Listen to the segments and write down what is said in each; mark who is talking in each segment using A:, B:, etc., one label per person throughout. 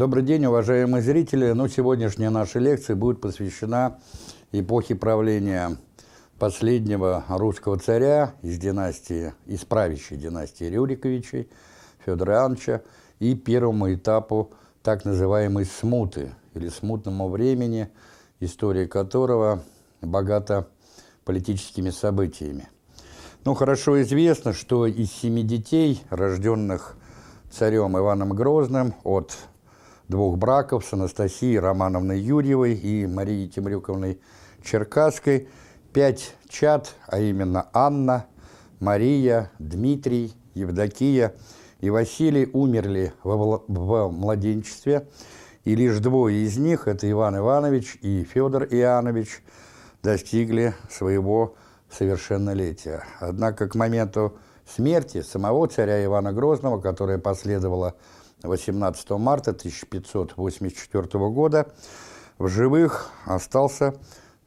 A: Добрый день, уважаемые зрители. Ну, сегодняшняя наша лекция будет посвящена эпохе правления последнего русского царя из династии, из правящей династии Рюриковичей, Федора Ивановича, и первому этапу так называемой смуты, или смутному времени, история которого богата политическими событиями. Ну, хорошо известно, что из семи детей, рожденных царем Иваном Грозным от двух браков с Анастасией Романовной Юрьевой и Марией Темрюковной Черкасской, пять чад, а именно Анна, Мария, Дмитрий, Евдокия и Василий умерли в, в младенчестве, и лишь двое из них, это Иван Иванович и Федор Иоаннович, достигли своего совершеннолетия. Однако к моменту смерти самого царя Ивана Грозного, которая последовала 18 марта 1584 года, в живых остался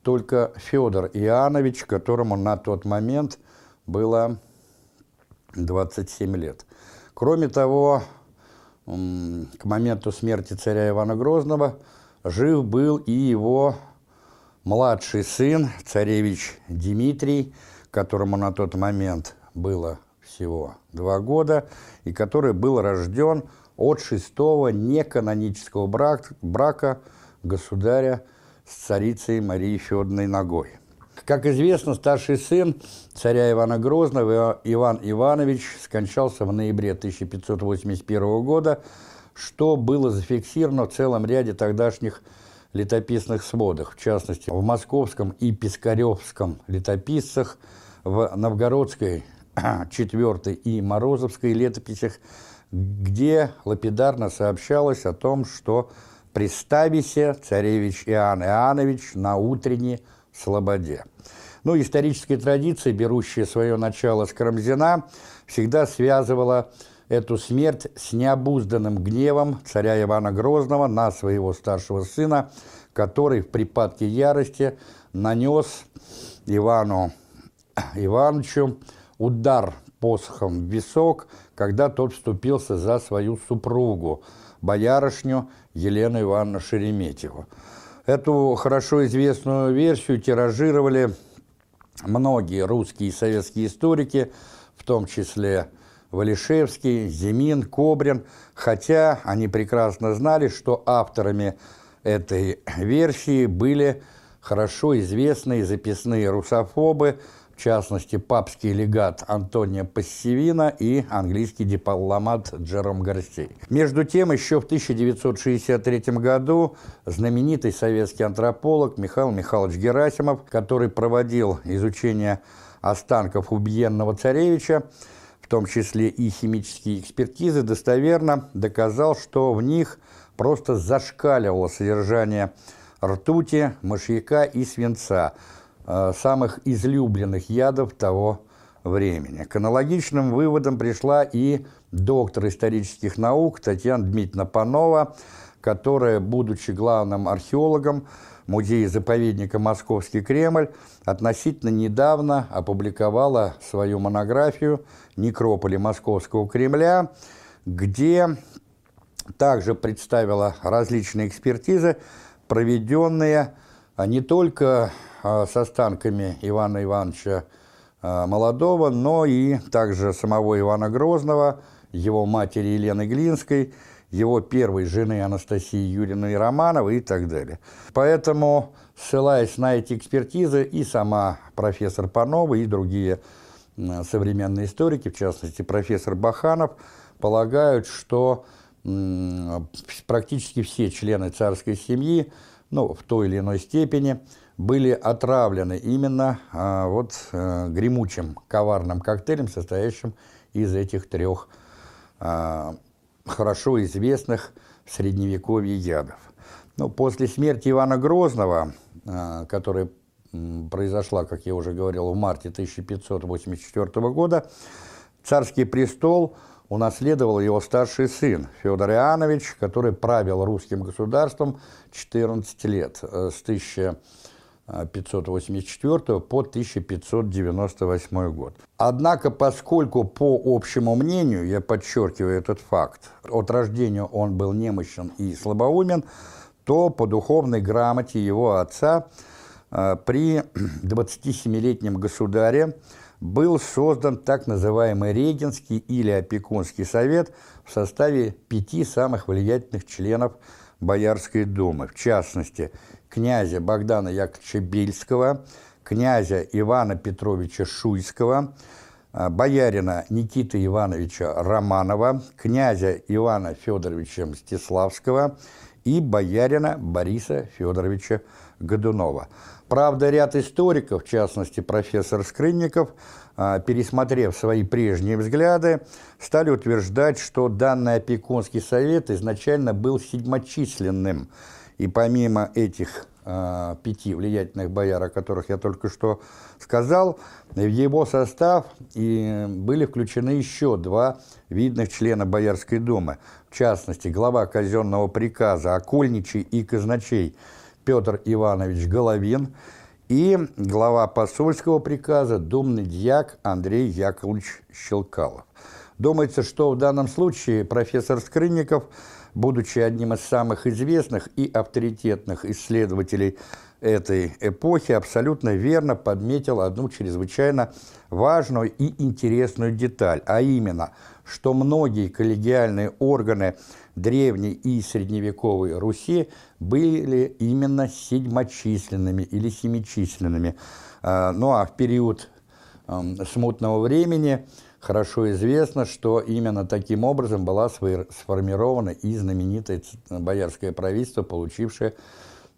A: только Федор Иоаннович, которому на тот момент было 27 лет. Кроме того, к моменту смерти царя Ивана Грозного жив был и его младший сын, царевич Дмитрий, которому на тот момент было всего два года, и который был рожден от шестого неканонического брак, брака государя с царицей Марией Федоровной Ногой. Как известно, старший сын царя Ивана Грозного, Иван Иванович, скончался в ноябре 1581 года, что было зафиксировано в целом ряде тогдашних летописных сводах, в частности, в московском и пискаревском летописцах, в новгородской четвертой и морозовской летописях, где лапидарно сообщалось о том, что при Стависе царевич Иоанн Иоаннович на утренней слободе. Ну, историческая традиция, берущая свое начало с Карамзина, всегда связывала эту смерть с необузданным гневом царя Ивана Грозного на своего старшего сына, который в припадке ярости нанес Ивану Ивановичу удар посохом в висок, когда тот вступился за свою супругу, боярышню Елену Ивановну Шереметьеву. Эту хорошо известную версию тиражировали многие русские и советские историки, в том числе Валишевский, Зимин, Кобрин, хотя они прекрасно знали, что авторами этой версии были хорошо известные записные русофобы, частности, папский легат Антонио Пассивина и английский дипломат Джером Гарсей. Между тем, еще в 1963 году знаменитый советский антрополог Михаил Михайлович Герасимов, который проводил изучение останков убиенного царевича, в том числе и химические экспертизы, достоверно доказал, что в них просто зашкаливало содержание ртути, мышьяка и свинца, самых излюбленных ядов того времени. К аналогичным выводам пришла и доктор исторических наук Татьяна Дмитриевна Панова, которая, будучи главным археологом, музея-заповедника «Московский Кремль» относительно недавно опубликовала свою монографию «Некрополи Московского Кремля», где также представила различные экспертизы, проведенные не только с останками Ивана Ивановича а, Молодого, но и также самого Ивана Грозного, его матери Елены Глинской – его первой жены Анастасии Юрьевны Романовой и так далее. Поэтому, ссылаясь на эти экспертизы, и сама профессор Панова, и другие современные историки, в частности профессор Баханов, полагают, что практически все члены царской семьи, ну, в той или иной степени, были отравлены именно а, вот а, гремучим коварным коктейлем, состоящим из этих трех а, хорошо известных в Средневековье ядов. Но после смерти Ивана Грозного, а, которая произошла, как я уже говорил, в марте 1584 года, царский престол унаследовал его старший сын Федор Иоаннович, который правил русским государством 14 лет, э, с 1000 1584 по 1598 год. Однако, поскольку по общему мнению, я подчеркиваю этот факт, от рождения он был немощен и слабоумен, то по духовной грамоте его отца э, при 27-летнем государе был создан так называемый Регенский или Опекунский совет в составе пяти самых влиятельных членов Боярской думы, в частности, князя Богдана Яковлевича Бельского, князя Ивана Петровича Шуйского, э, боярина Никиты Ивановича Романова, князя Ивана Федоровича Мстиславского и боярина Бориса Федоровича Годунова. Правда, ряд историков, в частности профессор Скрынников, а, пересмотрев свои прежние взгляды, стали утверждать, что данный опекунский совет изначально был седьмочисленным, и помимо этих э, пяти влиятельных бояр, о которых я только что сказал, в его состав и были включены еще два видных члена Боярской думы, в частности, глава казенного приказа Окольничий и казначей Петр Иванович Головин и глава посольского приказа думный дьяк Андрей Яковлевич Щелкалов. Думается, что в данном случае профессор Скрынников – будучи одним из самых известных и авторитетных исследователей этой эпохи, абсолютно верно подметил одну чрезвычайно важную и интересную деталь, а именно, что многие коллегиальные органы древней и средневековой Руси были именно седьмочисленными или семичисленными. А, ну а в период смутного времени – хорошо известно, что именно таким образом была сформирована и знаменитое боярское правительство, получившее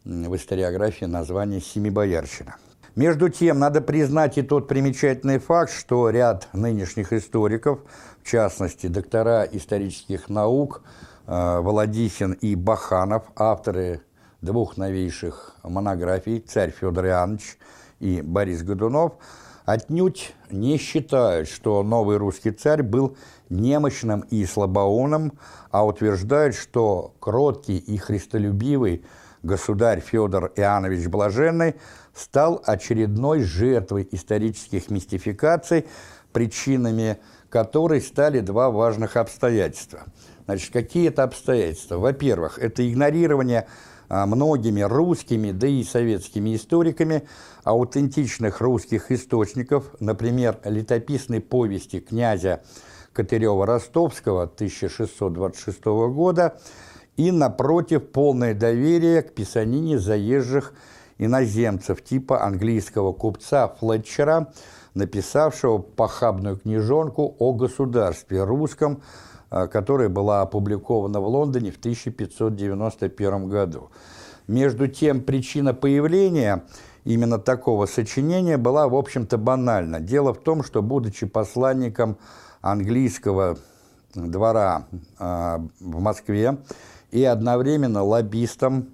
A: в историографии название «Семибоярщина». Между тем, надо признать и тот примечательный факт, что ряд нынешних историков, в частности, доктора исторических наук э, Володихин и Баханов, авторы двух новейших монографий «Царь Федор Иоаннович» и Борис Годунов – отнюдь не считают, что новый русский царь был немощным и слабоумным, а утверждают, что кроткий и христолюбивый государь Федор Иоаннович Блаженный стал очередной жертвой исторических мистификаций, причинами которой стали два важных обстоятельства. Значит, какие это обстоятельства? Во-первых, это игнорирование многими русскими, да и советскими историками аутентичных русских источников, например, летописной повести князя Катырева-Ростовского 1626 года, и, напротив, полное доверие к писанине заезжих иноземцев типа английского купца Флетчера, написавшего похабную книжонку о государстве русском, а, которая была опубликована в Лондоне в 1591 году. Между тем, причина появления именно такого сочинения была, в общем-то, банальна. Дело в том, что, будучи посланником английского двора э, в Москве и одновременно лоббистом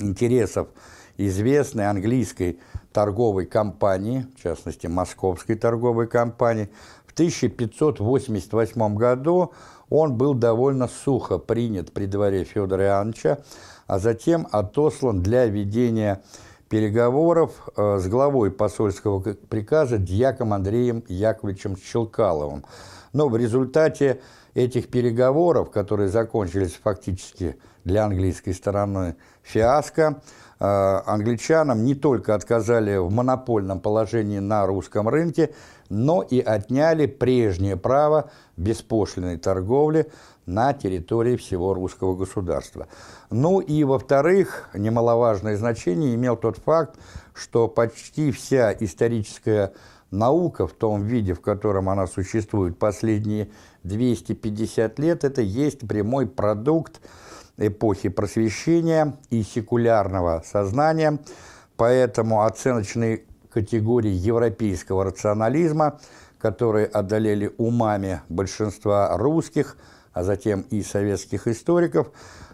A: интересов известной английской торговой компании, в частности, московской торговой компании, в 1588 году он был довольно сухо принят при дворе Федора Иоанновича, а затем отослан для ведения переговоров э, с главой посольского приказа дьяком Андреем Яковлевичем Щелкаловым. Но в результате этих переговоров, которые закончились фактически для английской стороны фиаско, э, англичанам не только отказали в монопольном положении на русском рынке, но и отняли прежнее право беспошлиной торговли на территории всего русского государства. Ну и, во-вторых, немаловажное значение имел тот факт, что почти вся историческая наука в том виде, в котором она существует последние 250 лет, это есть прямой продукт эпохи просвещения и секулярного сознания, поэтому оценочные категории европейского рационализма, которые одолели умами большинства русских – а затем и советских историков,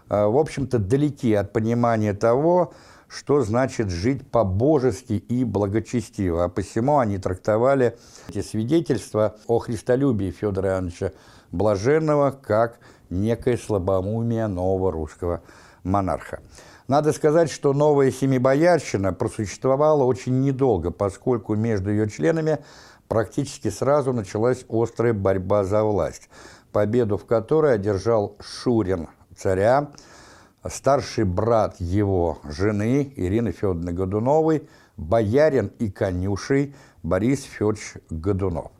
A: э, в общем-то, далеки от понимания того, что значит жить по-божески и благочестиво. А посему они трактовали эти свидетельства о христолюбии Федора Ивановича Блаженного как некое слабоумие нового русского монарха. Надо сказать, что новая семибоярщина просуществовала очень недолго, поскольку между ее членами практически сразу началась острая борьба за власть, победу в которой одержал Шурин царя, старший брат его жены Ирины Федоровны Годуновой, боярин и конюшей Борис Федорович Годунов,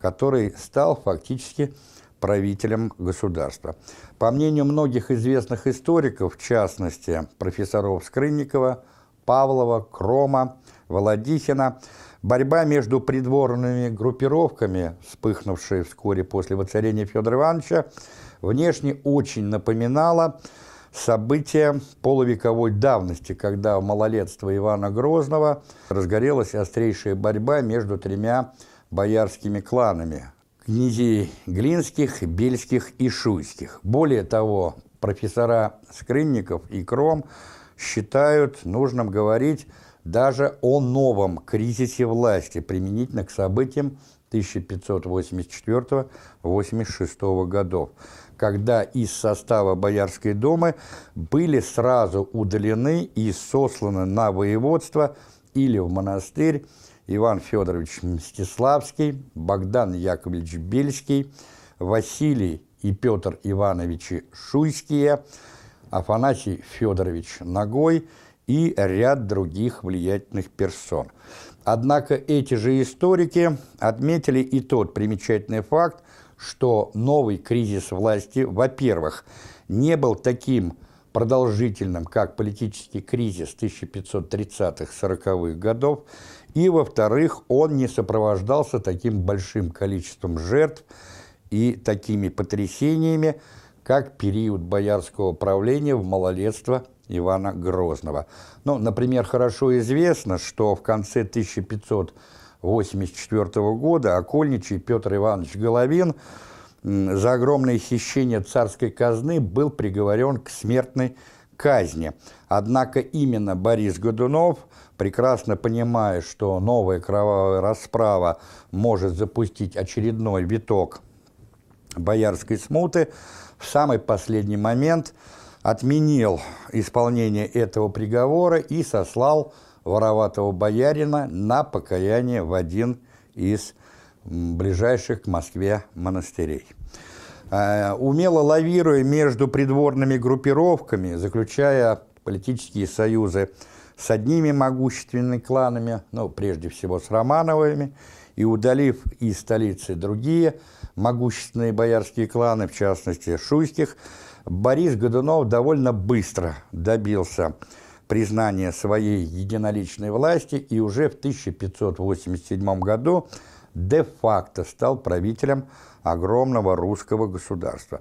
A: который стал фактически правителем государства. По мнению многих известных историков, в частности профессоров Скрынникова, Павлова, Крома, Володихина, борьба между придворными группировками, вспыхнувшая вскоре после воцарения Федора Ивановича, внешне очень напоминала события полувековой давности, когда в малолетство Ивана Грозного разгорелась острейшая борьба между тремя боярскими кланами князей Глинских, Бельских и Шуйских. Более того, профессора Скрынников и Кром считают нужным говорить даже о новом кризисе власти применительно к событиям 1584-86 годов, когда из состава Боярской думы были сразу удалены и сосланы на воеводство или в монастырь Иван Федорович Мстиславский, Богдан Яковлевич Бельский, Василий и Петр Ивановичи Шуйские, Афанасий Федорович Ногой и ряд других влиятельных персон. Однако эти же историки отметили и тот примечательный факт, что новый кризис власти, во-первых, не был таким продолжительным, как политический кризис 1530-40-х годов, и, во-вторых, он не сопровождался таким большим количеством жертв и такими потрясениями, как период боярского правления в малолетство Ивана Грозного. Ну, например, хорошо известно, что в конце 1584 года окольничий Петр Иванович Головин за огромное хищение царской казны был приговорен к смертной казни. Однако именно Борис Годунов – прекрасно понимая, что новая кровавая расправа может запустить очередной виток боярской смуты, в самый последний момент отменил исполнение этого приговора и сослал вороватого боярина на покаяние в один из ближайших к Москве монастырей. Э, умело лавируя между придворными группировками, заключая политические союзы с одними могущественными кланами, ну, прежде всего с Романовыми, и удалив из столицы другие могущественные боярские кланы, в частности Шуйских, Борис Годунов довольно быстро добился признания своей единоличной власти и уже в 1587 году де-факто стал правителем огромного русского государства.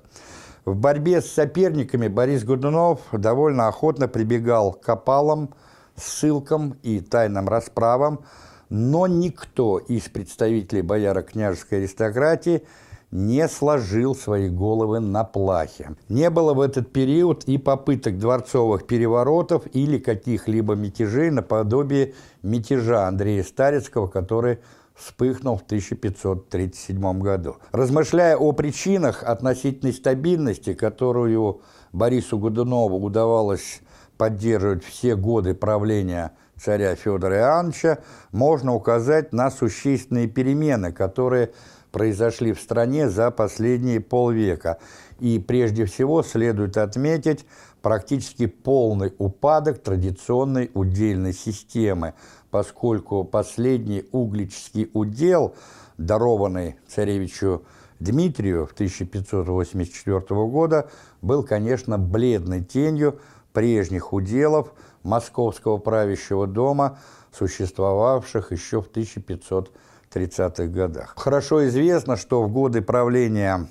A: В борьбе с соперниками Борис Годунов довольно охотно прибегал к опалам, ссылкам и тайным расправам, но никто из представителей бояро-княжеской аристократии не сложил свои головы на плахе. Не было в этот период и попыток дворцовых переворотов или каких-либо мятежей наподобие мятежа Андрея Старецкого, который вспыхнул в 1537 году. Размышляя о причинах относительной стабильности, которую Борису Годунову удавалось поддерживать все годы правления царя Федора Иоанновича, можно указать на существенные перемены, которые произошли в стране за последние полвека. И прежде всего следует отметить практически полный упадок традиционной удельной системы, поскольку последний углический удел, дарованный царевичу Дмитрию в 1584 года, был, конечно, бледной тенью прежних уделов московского правящего дома, существовавших еще в 1530-х годах. Хорошо известно, что в годы правления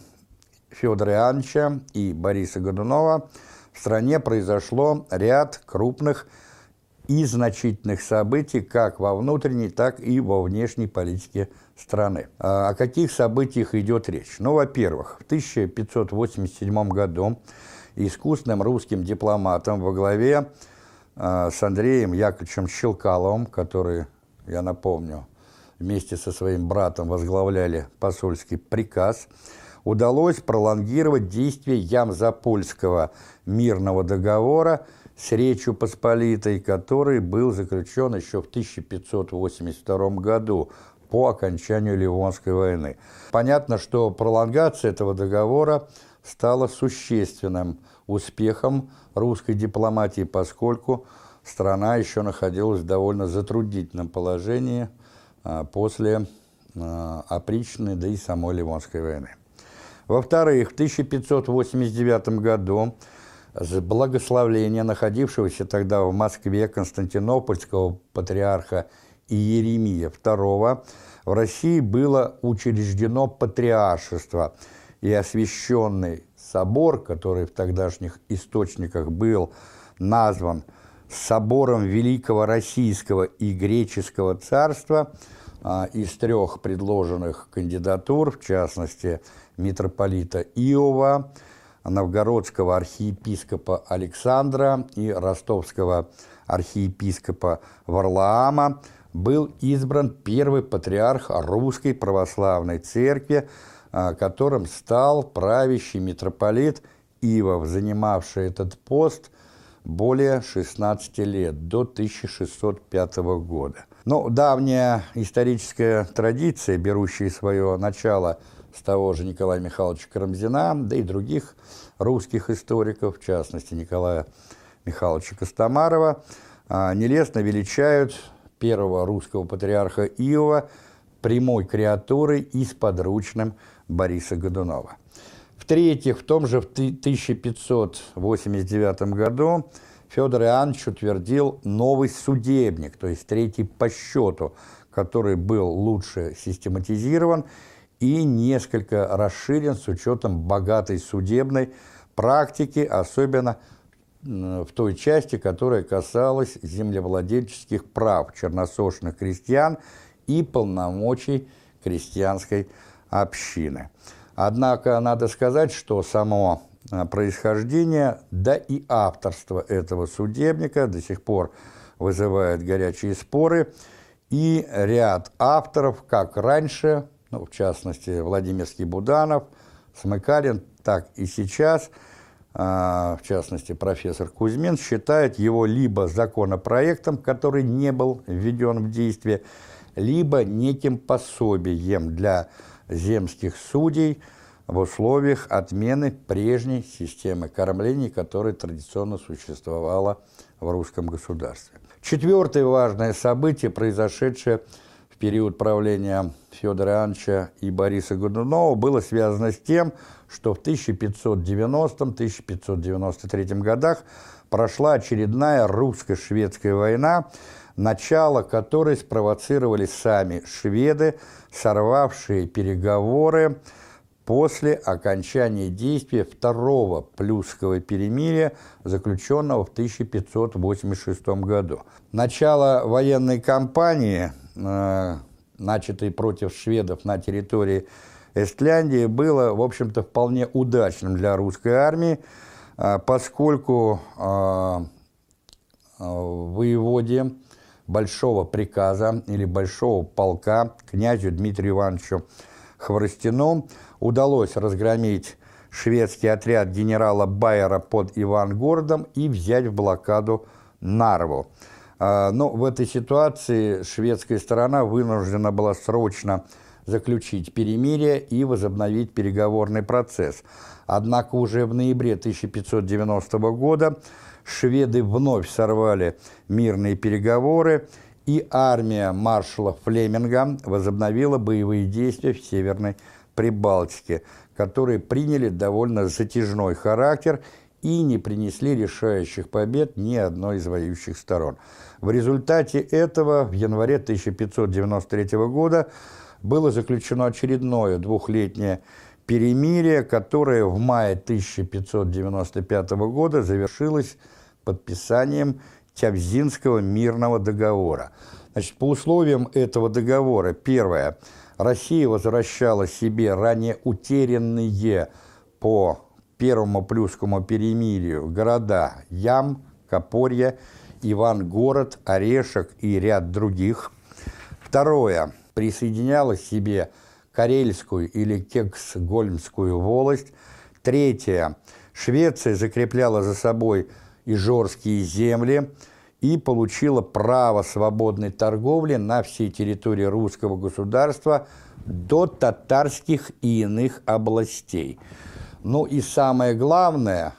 A: Федора Иоанновича и Бориса Годунова в стране произошло ряд крупных и значительных событий как во внутренней, так и во внешней политике страны. А о каких событиях идет речь? Ну, во-первых, в 1587 году искусным русским дипломатом во главе э, с Андреем Яковлевичем Щелкаловым, который, я напомню, вместе со своим братом возглавляли посольский приказ, удалось пролонгировать действие Ямзапольского мирного договора с Речью Посполитой, который был заключен еще в 1582 году по окончанию Ливонской войны. Понятно, что пролонгация этого договора стала существенным успехом русской дипломатии, поскольку страна еще находилась в довольно затруднительном положении а, после а, опричной, да и самой Ливонской войны. Во-вторых, в 1589 году с благословления находившегося тогда в Москве Константинопольского патриарха Иеремия II в России было учреждено патриаршество, и освященный собор, который в тогдашних источниках был назван собором Великого Российского и Греческого царства из трех предложенных кандидатур, в частности, митрополита Иова, новгородского архиепископа Александра и ростовского архиепископа Варлаама, был избран первый патриарх Русской Православной Церкви, а, которым стал правящий митрополит Ивов, занимавший этот пост более 16 лет, до 1605 года. Но давняя историческая традиция, берущая свое начало с того же Николая Михайловича Карамзина, да и других русских историков, в частности Николая Михайловича Костомарова, а, нелестно величают первого русского патриарха Иова прямой креатурой и с подручным Бориса Годунова. В-третьих, в том же в 1589 году Федор Иоаннович утвердил новый судебник, то есть третий по счету, который был лучше систематизирован и несколько расширен с учетом богатой судебной практики, особенно в той части, которая касалась землевладельческих прав черносошных крестьян и полномочий крестьянской общины. Однако надо сказать, что само а, происхождение, да и авторство этого судебника до сих пор вызывает горячие споры, и ряд авторов, как раньше, ну, в частности, Владимирский Буданов, Смыкалин, так и сейчас, а, в частности, профессор Кузьмин, считает его либо законопроектом, который не был введен в действие, либо неким пособием для земских судей в условиях отмены прежней системы кормлений, которая традиционно существовала в русском государстве. Четвертое важное событие, произошедшее в период правления Федора Иоанновича и Бориса Годунова, было связано с тем, что в 1590-1593 годах прошла очередная русско-шведская война, начало которой спровоцировали сами шведы, сорвавшие переговоры после окончания действия второго Плюсского перемирия, заключенного в 1586 году. Начало военной кампании, э, начатой против шведов на территории Эстляндии, было, в общем-то, вполне удачным для русской армии, э, поскольку э, воеводе большого приказа или большого полка князю Дмитрию Ивановичу Хворостину удалось разгромить шведский отряд генерала Байера под Ивангородом и взять в блокаду Нарву. А, но в этой ситуации шведская сторона вынуждена была срочно заключить перемирие и возобновить переговорный процесс. Однако уже в ноябре 1590 года шведы вновь сорвали мирные переговоры, и армия маршала Флеминга возобновила боевые действия в Северной Прибалтике, которые приняли довольно затяжной характер и не принесли решающих побед ни одной из воюющих сторон. В результате этого в январе 1593 года было заключено очередное двухлетнее перемирие, которое в мае 1595 года завершилось подписанием Тябзинского мирного договора. Значит, по условиям этого договора, первое, Россия возвращала себе ранее утерянные по Первому Плюсскому перемирию города Ям, Копорье, Ивангород, Орешек и ряд других. Второе, присоединяла себе Карельскую или Кексгольмскую волость. Третье, Швеция закрепляла за собой Ижорские земли и получила право свободной торговли на всей территории русского государства до татарских и иных областей. Ну и самое главное,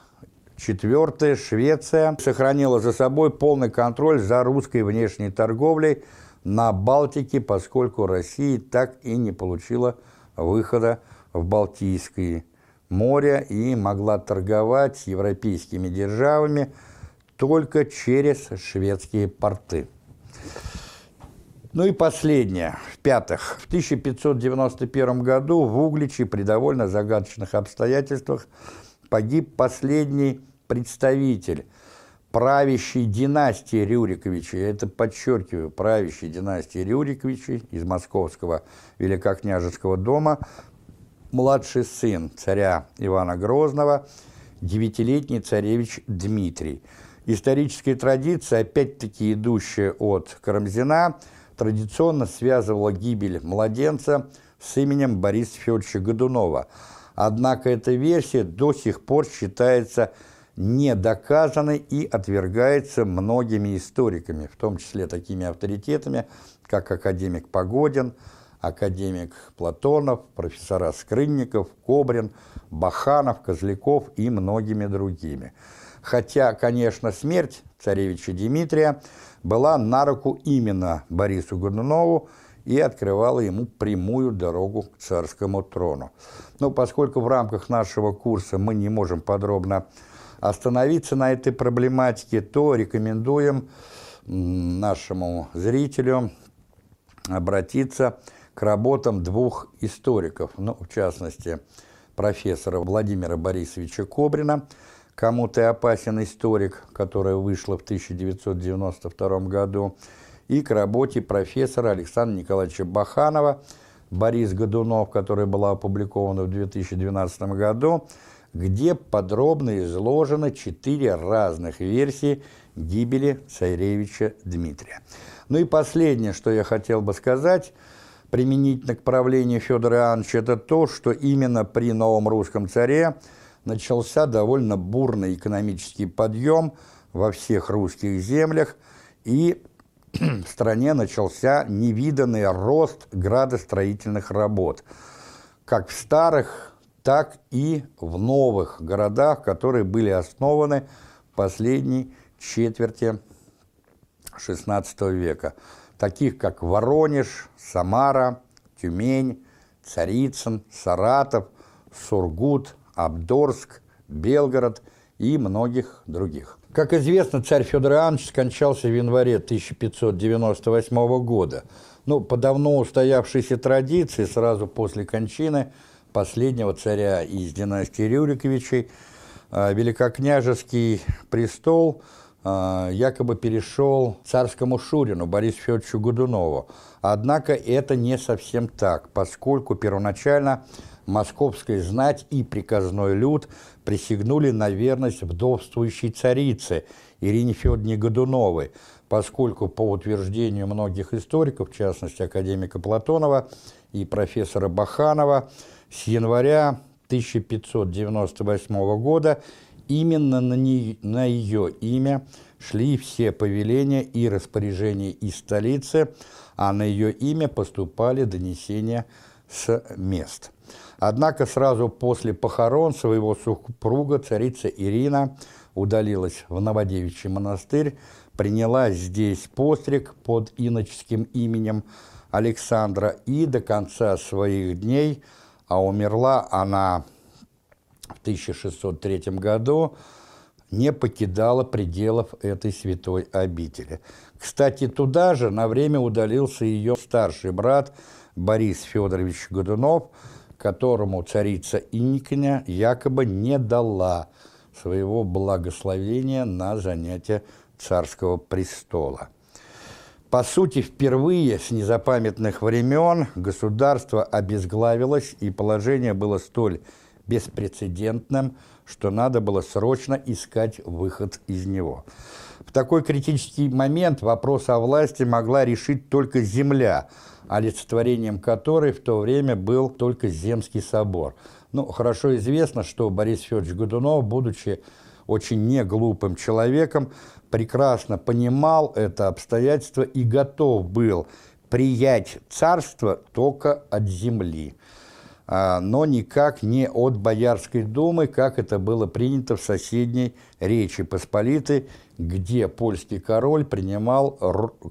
A: четвертое, Швеция сохранила за собой полный контроль за русской внешней торговлей на Балтике, поскольку Россия так и не получила выхода в Балтийское море и могла торговать с европейскими державами только через шведские порты. Ну и последнее, в-пятых, в 1591 году в Угличе при довольно загадочных обстоятельствах погиб последний представитель правящей династии Рюриковичей, это подчеркиваю, правящей династии Рюриковичей из московского великокняжеского дома, младший сын царя Ивана Грозного, девятилетний царевич Дмитрий. Историческая традиция, опять-таки идущая от Карамзина, традиционно связывала гибель младенца с именем Бориса Федоровича Годунова. Однако эта версия до сих пор считается недоказанной и отвергается многими историками, в том числе такими авторитетами, как академик Погодин, академик Платонов, профессора Скрынников, Кобрин, Баханов, Козляков и многими другими. Хотя, конечно, смерть царевича Дмитрия была на руку именно Борису Годунову и открывала ему прямую дорогу к царскому трону. Но поскольку в рамках нашего курса мы не можем подробно остановиться на этой проблематике, то рекомендуем нашему зрителю обратиться к работам двух историков, ну, в частности, профессора Владимира Борисовича Кобрина «Кому ты опасен историк», которая вышла в 1992 году, и к работе профессора Александра Николаевича Баханова «Борис Годунов», которая была опубликована в 2012 году, где подробно изложено четыре разных версии гибели царевича Дмитрия. Ну и последнее, что я хотел бы сказать, применительно к правлению Федора Иоанновича, это то, что именно при новом русском царе начался довольно бурный экономический подъем во всех русских землях, и в стране начался невиданный рост градостроительных работ, как в старых, так и в новых городах, которые были основаны в последней четверти XVI века, таких как Воронеж, Самара, Тюмень, Царицын, Саратов, Сургут, Абдорск, Белгород и многих других. Как известно, царь Федор Иоаннович скончался в январе 1598 года. Но по давно устоявшейся традиции, сразу после кончины – последнего царя из династии Рюриковичей, а, великокняжеский престол а, якобы перешел царскому Шурину Борису Федоровичу Годунову. Однако это не совсем так, поскольку первоначально московская знать и приказной люд присягнули на верность вдовствующей царице Ирине Федоровне Годуновой, поскольку по утверждению многих историков, в частности академика Платонова и профессора Баханова, с января 1598 года именно на, не, на ее имя шли все повеления и распоряжения из столицы, а на ее имя поступали донесения с мест. Однако сразу после похорон своего супруга царица Ирина удалилась в Новодевичий монастырь, приняла здесь постриг под иноческим именем Александра и до конца своих дней – а умерла она в 1603 году, не покидала пределов этой святой обители. Кстати, туда же на время удалился ее старший брат Борис Федорович Годунов, которому царица Инькиня якобы не дала своего благословения на занятие царского престола. По сути, впервые с незапамятных времен государство обезглавилось, и положение было столь беспрецедентным, что надо было срочно искать выход из него. В такой критический момент вопрос о власти могла решить только земля, олицетворением которой в то время был только Земский собор. Ну, хорошо известно, что Борис Федорович Годунов, будучи очень неглупым человеком, прекрасно понимал это обстоятельство и готов был приять царство только от земли, а, но никак не от Боярской думы, как это было принято в соседней Речи Посполитой, где польский король принимал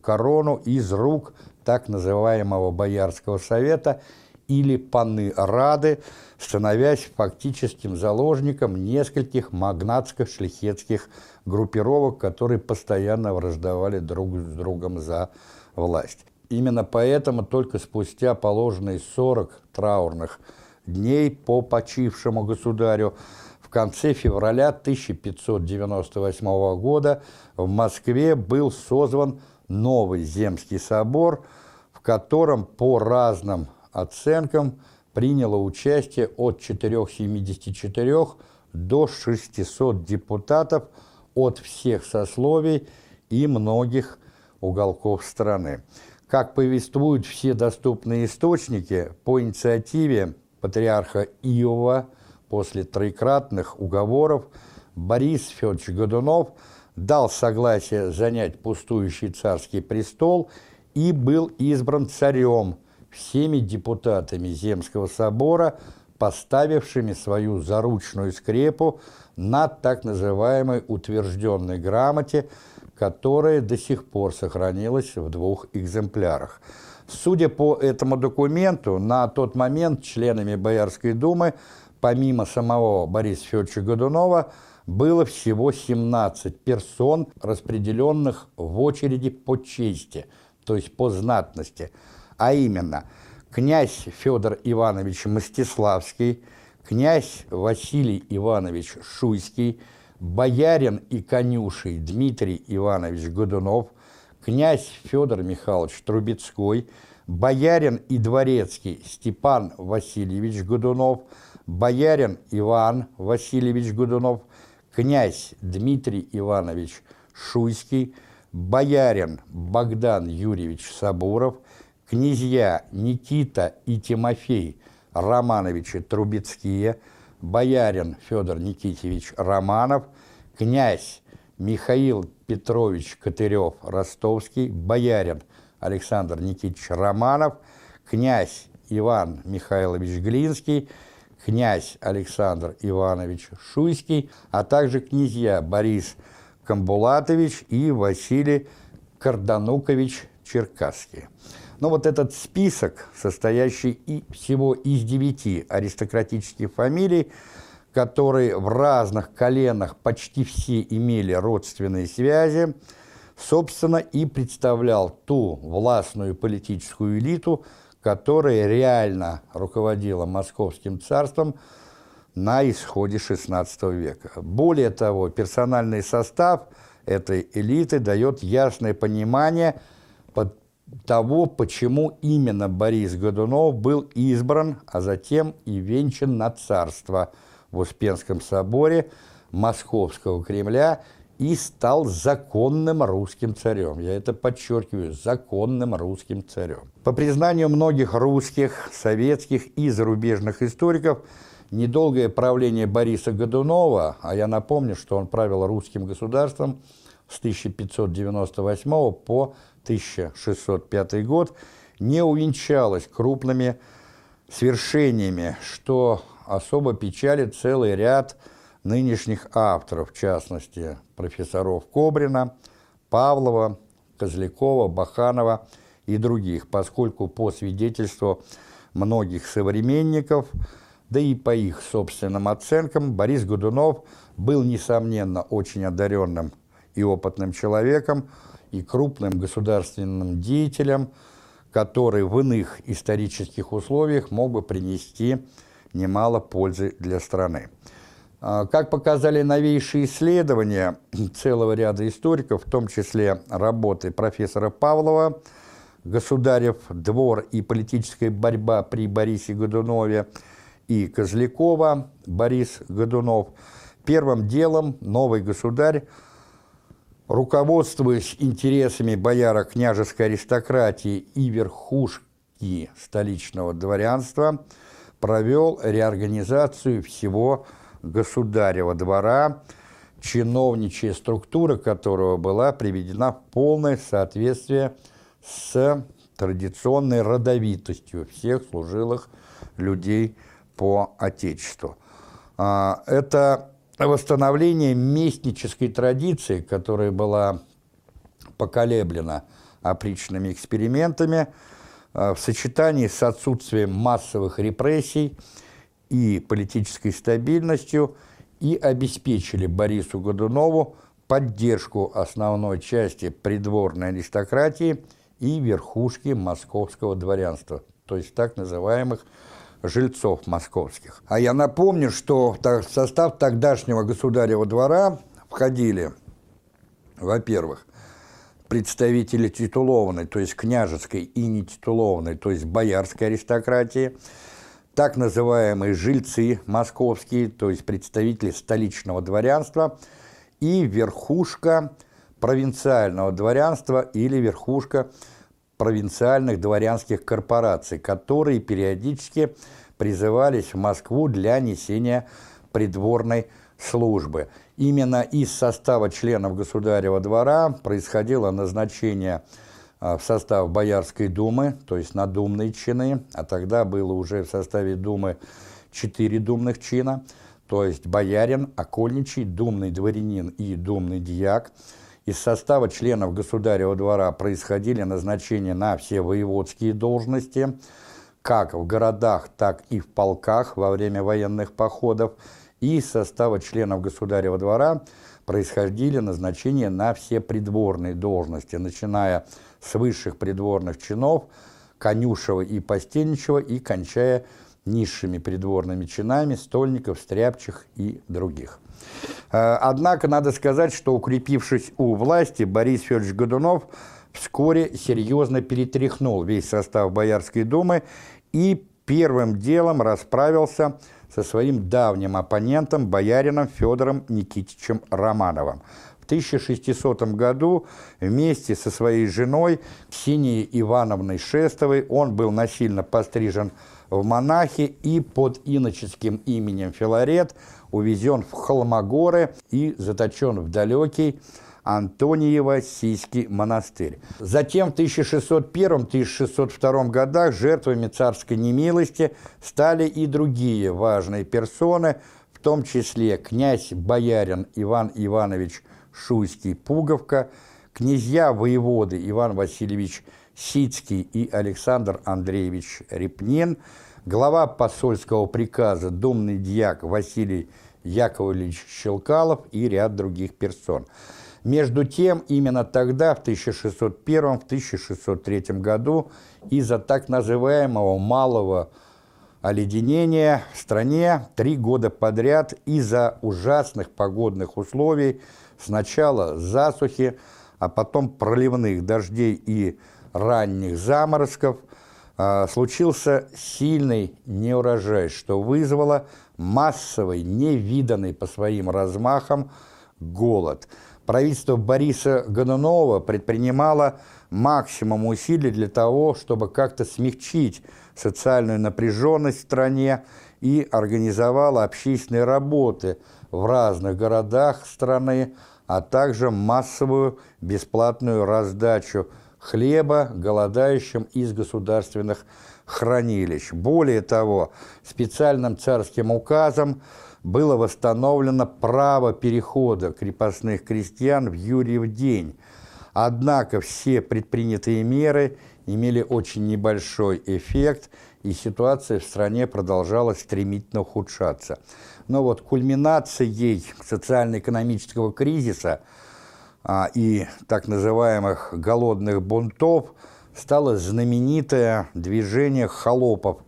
A: корону из рук так называемого Боярского совета или паны Рады, становясь фактическим заложником нескольких магнатско-шляхетских группировок, которые постоянно враждовали друг с другом за власть. Именно поэтому только спустя положенные 40 траурных дней по почившему государю в конце февраля 1598 года в Москве был созван новый Земский собор, в котором по разным оценкам приняло участие от 474 до 600 депутатов от всех сословий и многих уголков страны. Как повествуют все доступные источники, по инициативе патриарха Иова после троекратных уговоров Борис Федорович Годунов дал согласие занять пустующий царский престол и был избран царем всеми депутатами Земского собора, поставившими свою заручную скрепу на так называемой утвержденной грамоте которая до сих пор сохранилась в двух экземплярах. Судя по этому документу, на тот момент членами Боярской думы, помимо самого Бориса Федоровича Годунова, было всего 17 персон, распределенных в очереди по чести, то есть по знатности, а именно князь Федор Иванович Мстиславский, князь Василий Иванович Шуйский, боярин и конюший Дмитрий Иванович Годунов, князь Федор Михайлович Трубецкой, боярин и дворецкий Степан Васильевич Годунов, боярин Иван Васильевич Годунов, князь Дмитрий Иванович Шуйский, боярин Богдан Юрьевич Сабуров, князья Никита и Тимофей Романовичи Трубецкие – боярин Федор Никитьевич Романов, князь Михаил Петрович Катырев-Ростовский, боярин Александр Никитич Романов, князь Иван Михайлович Глинский, князь Александр Иванович Шуйский, а также князья Борис Камбулатович и Василий Карданукович Черкасский. Но вот этот список, состоящий и всего из девяти аристократических фамилий, которые в разных коленах почти все имели родственные связи, собственно, и представлял ту властную политическую элиту, которая реально руководила Московским царством на исходе XVI века. Более того, персональный состав этой элиты дает ясное понимание того, почему именно Борис Годунов был избран, а затем и венчан на царство в Успенском соборе Московского Кремля и стал законным русским царем. Я это подчеркиваю, законным русским царем. По признанию многих русских, советских и зарубежных историков, недолгое правление Бориса Годунова, а я напомню, что он правил русским государством с 1598 по 1605 год, не увенчалась крупными свершениями, что особо печалит целый ряд нынешних авторов, в частности, профессоров Кобрина, Павлова, Козлякова, Баханова и других, поскольку по свидетельству многих современников, да и по их собственным оценкам, Борис Годунов был, несомненно, очень одаренным и опытным человеком, и крупным государственным деятелем, который в иных исторических условиях мог бы принести немало пользы для страны. А, как показали новейшие исследования целого ряда историков, в том числе работы профессора Павлова «Государев двор и политическая борьба при Борисе Годунове» и Козлякова Борис Годунов, первым делом новый государь руководствуясь интересами бояра княжеской аристократии и верхушки столичного дворянства, провел реорганизацию всего государева двора, чиновничья структура которого была приведена в полное соответствие с традиционной родовитостью всех служилых людей по Отечеству. А, это восстановление местнической традиции, которая была поколеблена опричными экспериментами, а, в сочетании с отсутствием массовых репрессий и политической стабильностью и обеспечили Борису Годунову поддержку основной части придворной аристократии и верхушки московского дворянства, то есть так называемых жильцов московских. А я напомню, что в состав тогдашнего государева двора входили, во-первых, представители титулованной, то есть княжеской и нетитулованной, то есть боярской аристократии, так называемые жильцы московские, то есть представители столичного дворянства, и верхушка провинциального дворянства или верхушка провинциальных дворянских корпораций, которые периодически призывались в Москву для несения придворной службы. Именно из состава членов Государева двора происходило назначение в состав Боярской думы, то есть на думные чины, а тогда было уже в составе думы четыре думных чина, то есть боярин, окольничий, думный дворянин и думный дьяк. Из состава членов Государева двора происходили назначения на все воеводские должности, как в городах, так и в полках во время военных походов, и из состава членов Государева двора происходили назначения на все придворные должности, начиная с высших придворных чинов, конюшева и постельничего, и кончая низшими придворными чинами, стольников, стряпчих и других. Э, однако надо сказать, что укрепившись у власти, Борис Федорович Годунов вскоре серьезно перетряхнул весь состав Боярской думы и первым делом расправился со своим давним оппонентом, боярином Федором Никитичем Романовым. В 1600 году вместе со своей женой Ксенией Ивановной Шестовой он был насильно пострижен в монахи и под иноческим именем Филарет увезен в Холмогоры и заточен в далекий Антониево-Сийский монастырь. Затем в 1601-1602 годах жертвами царской немилости стали и другие важные персоны, в том числе князь-боярин Иван Иванович Шуйский-Пуговка, князья-воеводы Иван Васильевич Сицкий и Александр Андреевич Репнин, глава посольского приказа думный дьяк Василий Яковлевич Щелкалов и ряд других персон. Между тем, именно тогда, в 1601-1603 году, из-за так называемого малого оледенения в стране три года подряд из-за ужасных погодных условий, сначала засухи, а потом проливных дождей и ранних заморозков а, случился сильный неурожай, что вызвало массовый, невиданный по своим размахам голод. Правительство Бориса Годунова предпринимало максимум усилий для того, чтобы как-то смягчить социальную напряженность в стране и организовало общественные работы в разных городах страны, а также массовую бесплатную раздачу хлеба голодающим из государственных хранилищ. Более того, специальным царским указом было восстановлено право перехода крепостных крестьян в Юрьев день. Однако все предпринятые меры имели очень небольшой эффект, и ситуация в стране продолжала стремительно ухудшаться. Но вот кульминацией социально-экономического кризиса – а, и так называемых голодных бунтов стало знаменитое движение холопов,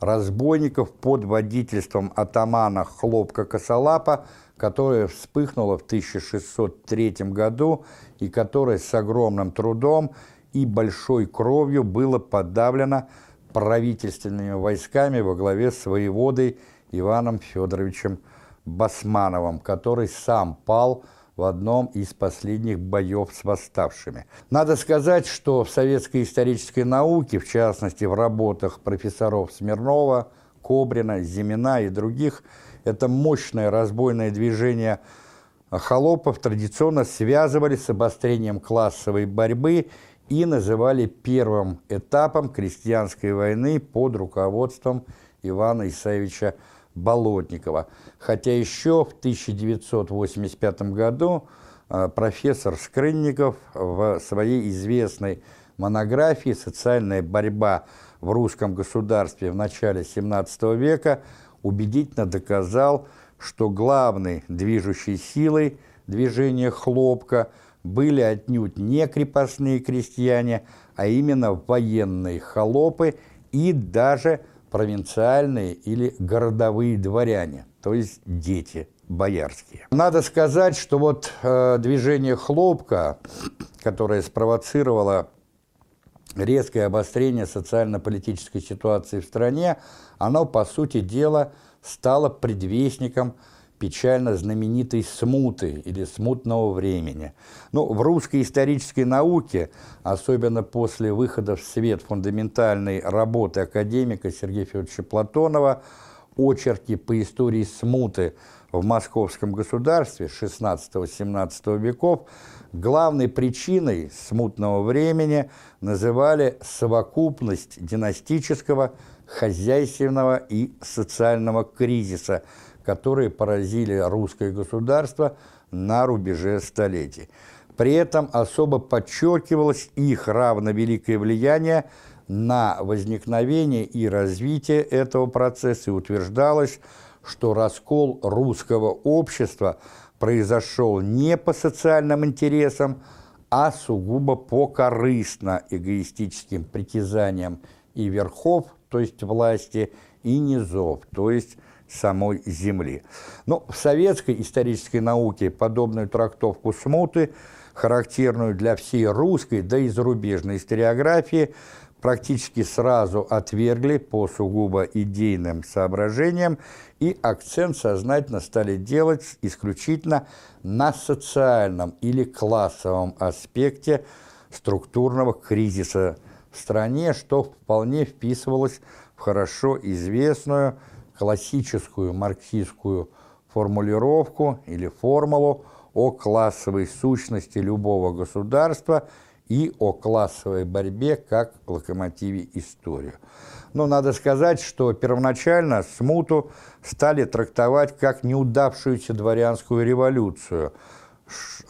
A: разбойников под водительством атамана Хлопка Косолапа, которое вспыхнуло в 1603 году и которое с огромным трудом и большой кровью было подавлено правительственными войсками во главе с воеводой Иваном Федоровичем Басмановым, который сам пал в одном из последних боев с восставшими. Надо сказать, что в советской исторической науке, в частности в работах профессоров Смирнова, Кобрина, Зимина и других, это мощное разбойное движение холопов традиционно связывали с обострением классовой борьбы и называли первым этапом крестьянской войны под руководством Ивана Исаевича Болотникова. Хотя еще в 1985 году э, профессор Скрынников в своей известной монографии «Социальная борьба в русском государстве в начале XVII века» убедительно доказал, что главной движущей силой движения хлопка были отнюдь не крепостные крестьяне, а именно военные холопы и даже провинциальные или городовые дворяне, то есть дети боярские. Надо сказать, что вот э, движение хлопка, которое спровоцировало резкое обострение социально-политической ситуации в стране, оно, по сути дела, стало предвестником печально знаменитой смуты или смутного времени. Ну, в русской исторической науке, особенно после выхода в свет фундаментальной работы академика Сергея Федоровича Платонова «Очерки по истории смуты в московском государстве XVI-XVII веков», главной причиной смутного времени называли совокупность династического, хозяйственного и социального кризиса, которые поразили русское государство на рубеже столетий. При этом особо подчеркивалось их равновеликое влияние на возникновение и развитие этого процесса и утверждалось, что раскол русского общества произошел не по социальным интересам, а сугубо по корыстно-эгоистическим притязаниям и верхов то есть власти, и низов, то есть самой земли. Но в советской исторической науке подобную трактовку смуты, характерную для всей русской, да и зарубежной историографии, практически сразу отвергли по сугубо идейным соображениям и акцент сознательно стали делать исключительно на социальном или классовом аспекте структурного кризиса в стране, что вполне вписывалось в хорошо известную классическую марксистскую формулировку или формулу о классовой сущности любого государства и о классовой борьбе как локомотиве истории. Но надо сказать, что первоначально смуту стали трактовать как неудавшуюся дворянскую революцию,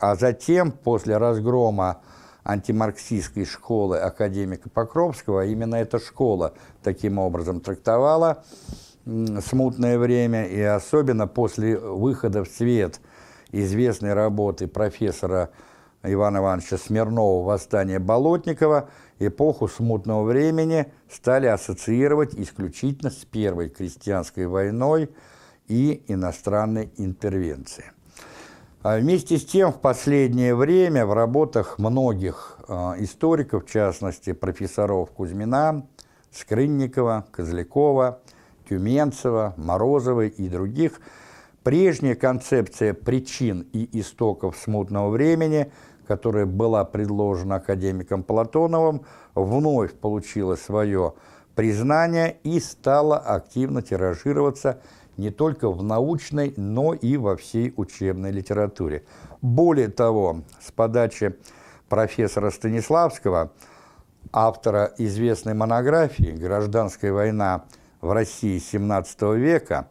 A: а затем, после разгрома антимарксистской школы академика Покровского, именно эта школа таким образом трактовала смутное время, и особенно после выхода в свет известной работы профессора Ивана Ивановича Смирнова «Восстание Болотникова» эпоху смутного времени стали ассоциировать исключительно с Первой крестьянской войной и иностранной интервенцией. А вместе с тем, в последнее время в работах многих э, историков, в частности профессоров Кузьмина, Скрынникова, Козлякова, Тюменцева, Морозовой и других, прежняя концепция причин и истоков смутного времени, которая была предложена академиком Платоновым, вновь получила свое признание и стала активно тиражироваться не только в научной, но и во всей учебной литературе. Более того, с подачи профессора Станиславского, автора известной монографии «Гражданская война в России XVII века.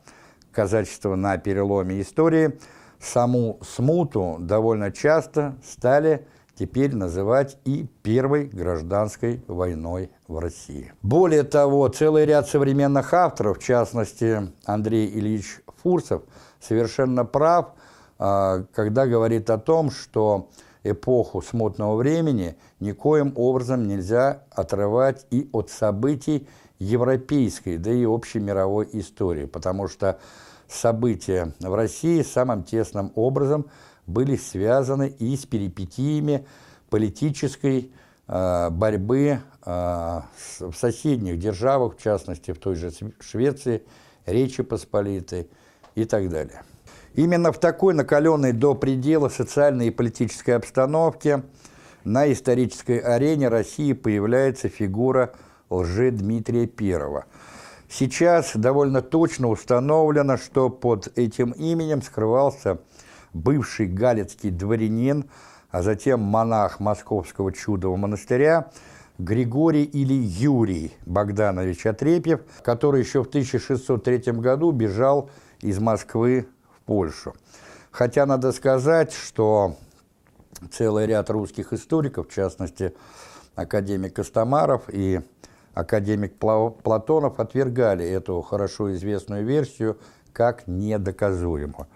A: Казачество на переломе истории», саму смуту довольно часто стали теперь называть и Первой гражданской войной в России. Более того, целый ряд современных авторов, в частности Андрей Ильич Фурсов, совершенно прав, а, когда говорит о том, что эпоху смутного времени никоим образом нельзя отрывать и от событий европейской, да и общей мировой истории, потому что события в России самым тесным образом – были связаны и с перипетиями политической э, борьбы э, в соседних державах, в частности, в той же Швеции, Речи Посполитой и так далее. Именно в такой накаленной до предела социальной и политической обстановке на исторической арене России появляется фигура лжи Дмитрия I. Сейчас довольно точно установлено, что под этим именем скрывался бывший галицкий дворянин, а затем монах Московского чудового монастыря Григорий или Юрий Богданович Отрепьев, который еще в 1603 году бежал из Москвы в Польшу. Хотя надо сказать, что целый ряд русских историков, в частности, академик Костомаров и академик Платонов отвергали эту хорошо известную версию как недоказуемую.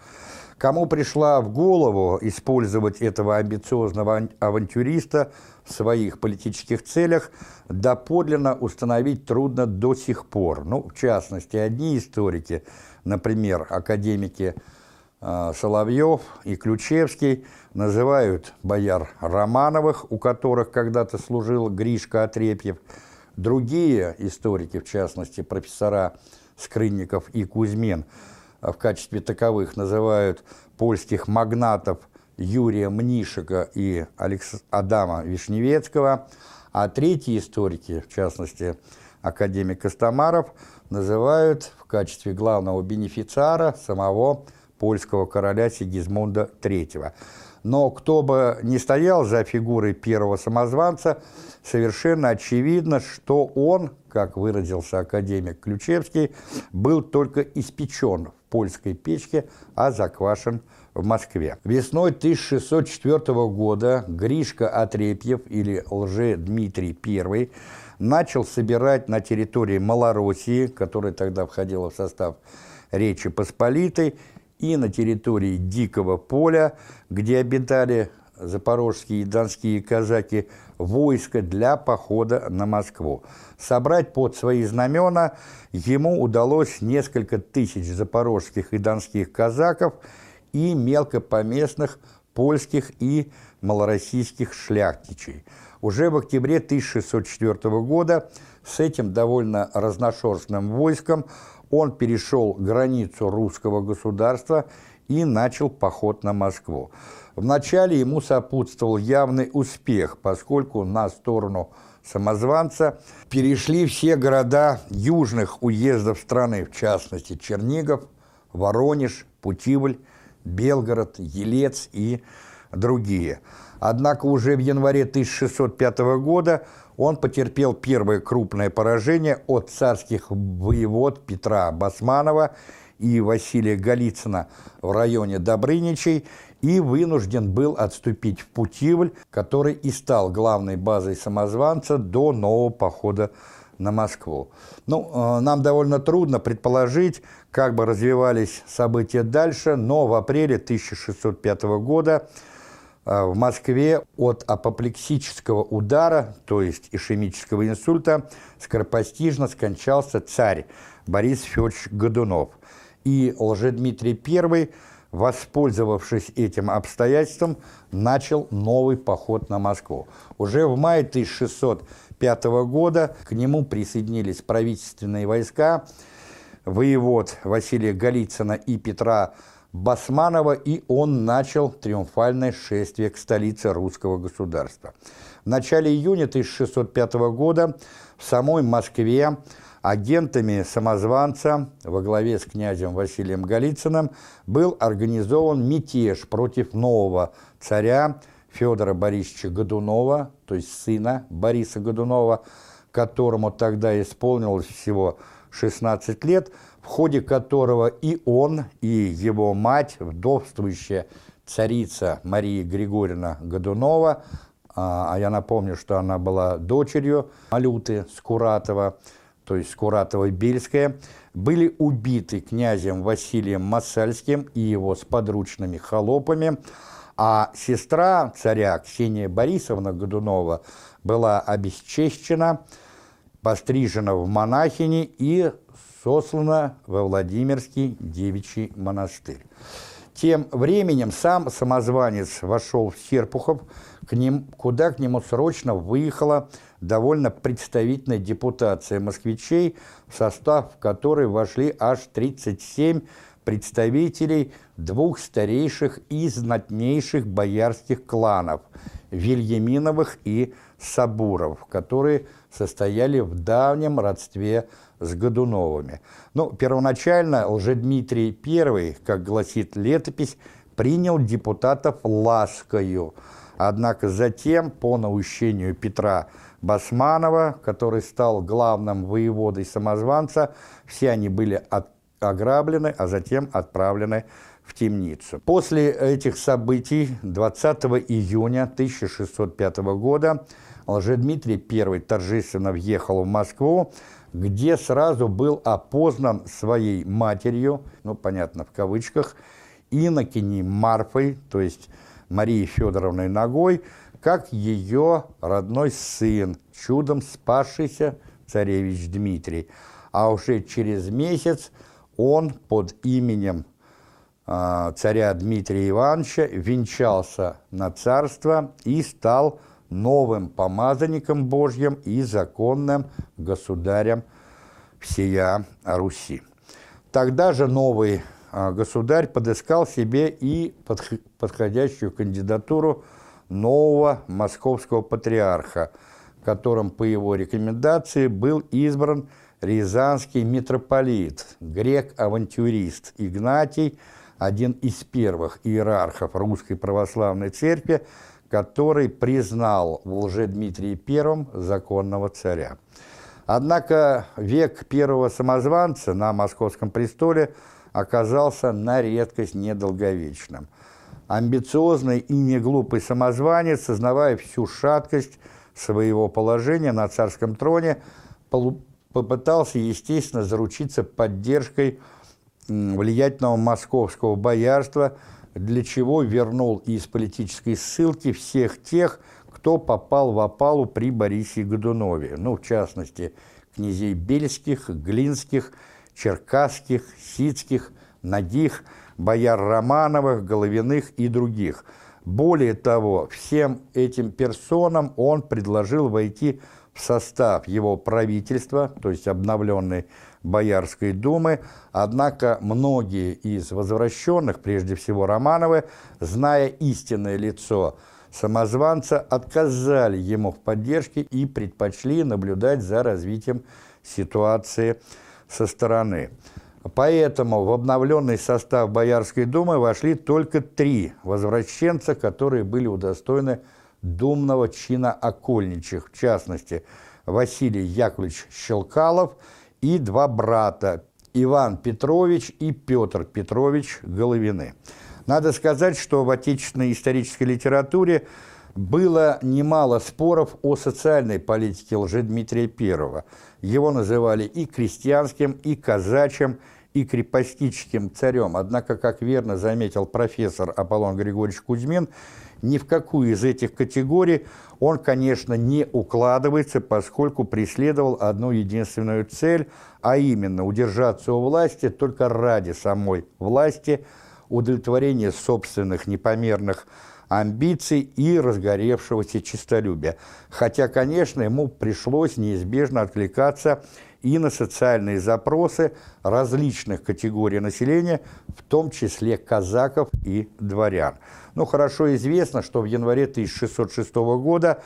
A: Кому пришла в голову использовать этого амбициозного авантюриста в своих политических целях, доподлинно установить трудно до сих пор. Ну, в частности, одни историки, например, академики э, Соловьев и Ключевский, называют бояр Романовых, у которых когда-то служил Гришка Отрепьев. Другие историки, в частности, профессора Скрынников и Кузьмин, в качестве таковых называют польских магнатов Юрия Мнишика и Алекс... Адама Вишневецкого, а третьи историки, в частности, академик Костомаров, называют в качестве главного бенефициара самого польского короля Сигизмунда III. Но кто бы ни стоял за фигурой первого самозванца, совершенно очевидно, что он, как выразился академик Ключевский, был только испечен в польской печке, а заквашен в Москве. Весной 1604 года Гришка Отрепьев или Лже-Дмитрий I начал собирать на территории Малороссии, которая тогда входила в состав Речи Посполитой, и на территории Дикого поля, где обитали запорожские и донские казаки, войско для похода на Москву. Собрать под свои знамена ему удалось несколько тысяч запорожских и донских казаков и мелкопоместных польских и малороссийских шляхтичей. Уже в октябре 1604 года с этим довольно разношерстным войском он перешел границу русского государства и начал поход на Москву. Вначале ему сопутствовал явный успех, поскольку на сторону самозванца перешли все города южных уездов страны, в частности Чернигов, Воронеж, Путивль, Белгород, Елец и другие. Однако уже в январе 1605 года он потерпел первое крупное поражение от царских воевод Петра Басманова и Василия Голицына в районе Добрыничей и вынужден был отступить в Путивль, который и стал главной базой самозванца до нового похода на Москву. Ну, э, нам довольно трудно предположить, как бы развивались события дальше, но в апреле 1605 года в Москве от апоплексического удара, то есть ишемического инсульта, скоропостижно скончался царь Борис Федорович Годунов. И Лжедмитрий I воспользовавшись этим обстоятельством, начал новый поход на Москву. Уже в мае 1605 года к нему присоединились правительственные войска воевод Василия Голицына и Петра Басманова, и он начал триумфальное шествие к столице русского государства. В начале июня 1605 года в самой Москве Агентами самозванца во главе с князем Василием Голицыным был организован мятеж против нового царя Федора Борисовича Годунова, то есть сына Бориса Годунова, которому тогда исполнилось всего 16 лет, в ходе которого и он, и его мать, вдовствующая царица Мария Григорьевна Годунова, а, а я напомню, что она была дочерью Малюты Скуратова, то есть Скуратова-Бельская, были убиты князем Василием Масальским и его сподручными холопами, а сестра царя Ксения Борисовна Годунова была обесчещена, пострижена в монахини и сослана во Владимирский девичий монастырь. Тем временем сам самозванец вошел в Серпухов, к ним, куда к нему срочно выехала довольно представительная депутация москвичей, в состав которой вошли аж 37 представителей двух старейших и знатнейших боярских кланов – Вильяминовых и Сабуров, которые состояли в давнем родстве с Годуновыми. Ну, первоначально Лжедмитрий I, как гласит летопись, принял депутатов ласкою. Однако затем, по наущению Петра Басманова, который стал главным воеводой самозванца, все они были от, ограблены, а затем отправлены в темницу. После этих событий 20 июня 1605 года Лжедмитрий I торжественно въехал в Москву, где сразу был опознан своей матерью, ну, понятно, в кавычках, инокиней Марфой, то есть Марией Федоровной Ногой, как ее родной сын, чудом спасшийся царевич Дмитрий. А уже через месяц он под именем э, царя Дмитрия Ивановича венчался на царство и стал новым помазанником Божьим и законным государем всея Руси. Тогда же новый а, государь подыскал себе и подходящую кандидатуру нового московского патриарха, которым по его рекомендации был избран рязанский митрополит, грек-авантюрист Игнатий, один из первых иерархов Русской Православной Церкви, который признал в Лжедмитрии I законного царя. Однако век первого самозванца на московском престоле оказался на редкость недолговечным. Амбициозный и неглупый самозванец, сознавая всю шаткость своего положения на царском троне, попытался, естественно, заручиться поддержкой влиятельного московского боярства – для чего вернул из политической ссылки всех тех, кто попал в опалу при Борисе Годунове, ну, в частности, князей Бельских, Глинских, Черкасских, Сицких, Надих, бояр Романовых, Головиных и других. Более того, всем этим персонам он предложил войти в состав его правительства, то есть обновленной Боярской думы, однако многие из возвращенных, прежде всего Романовы, зная истинное лицо самозванца, отказали ему в поддержке и предпочли наблюдать за развитием ситуации со стороны. Поэтому в обновленный состав Боярской думы вошли только три возвращенца, которые были удостоены думного чина окольничих, в частности, Василий Яковлевич Щелкалов – и два брата Иван Петрович и Петр Петрович Головины. Надо сказать, что в отечественной исторической литературе было немало споров о социальной политике Лжедмитрия I. Его называли и крестьянским, и казачьим, и крепостническим царем. Однако, как верно заметил профессор Аполлон Григорьевич Кузьмин, ни в какую из этих категорий он, конечно, не укладывается, поскольку преследовал одну единственную цель, а именно удержаться у власти только ради самой власти, удовлетворения собственных непомерных амбиций и разгоревшегося честолюбия. Хотя, конечно, ему пришлось неизбежно откликаться и на социальные запросы различных категорий населения, в том числе казаков и дворян. Но хорошо известно, что в январе 1606 года